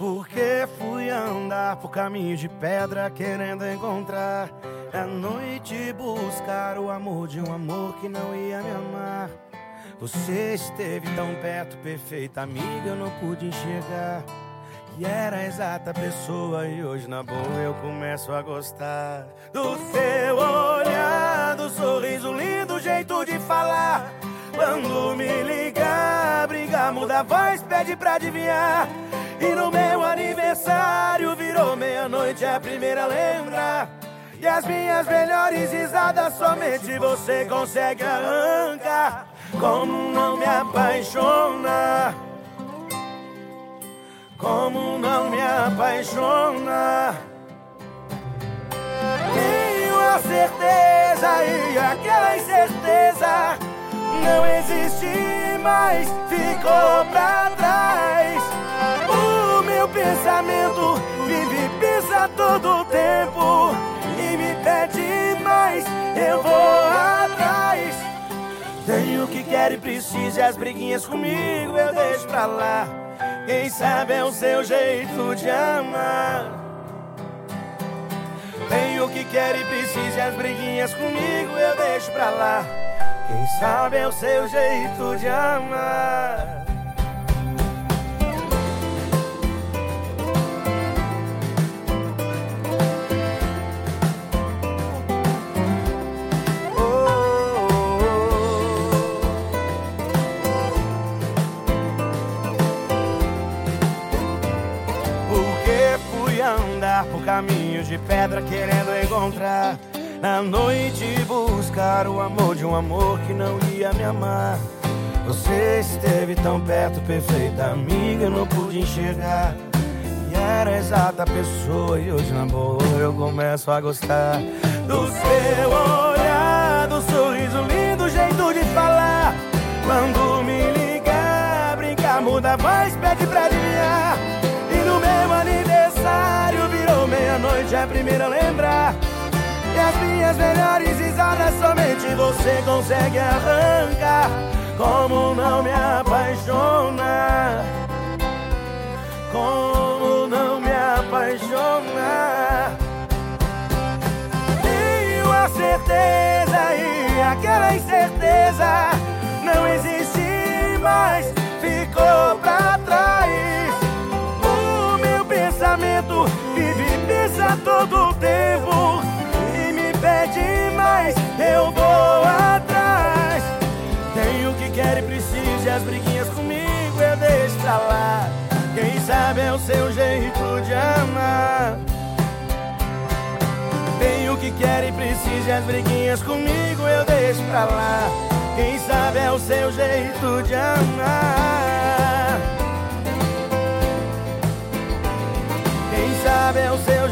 Porque fui andar por caminho de pedra querendo encontrar à noite buscar o amor de um amor que não ia me amar. Você esteve tão perto, perfeita amiga, eu não pude enxergar. E era a exata pessoa, e hoje na boa eu começo a gostar do seu olhar, do sorriso lindo, jeito de falar. Quando me ligar, briga, muda a voz, pede pra adivinhar. E no meu aniversário virou meia-noite, é a primeira a lembrar. E as minhas melhores risadas somente você consegue arrancar. Como não me apaixona? Como não me apaixona? Tenho a certeza e aquela incerteza não existe mais, ficou pra trás. O meu pensamento eu vou atrás. Tenho o que quer e precisa e as briguinhas comigo eu deixo pra lá. Quem sabe é o seu jeito de amar. Tenho o que quer e precisa e as briguinhas comigo eu deixo pra lá. Quem sabe é o seu jeito de amar. Por caminhos de pedra querendo encontrar na noite buscar o amor de um amor que não ia me amar. Você esteve tão perto, perfeita amiga, não pude enxergar. E era exata pessoa, e hoje na boa eu começo a gostar do seu olhar, meia-noite, é a primeira a lembrar. E as minhas melhores risadas somente você consegue arrancar. Como não me apaixona? Como as briguinhas comigo eu deixo pra lá. Quem sabe é o seu jeito de amar. Tenho o que quer e precisa e as briguinhas comigo eu deixo pra lá. Quem sabe é o seu jeito de amar. Quem sabe é o seu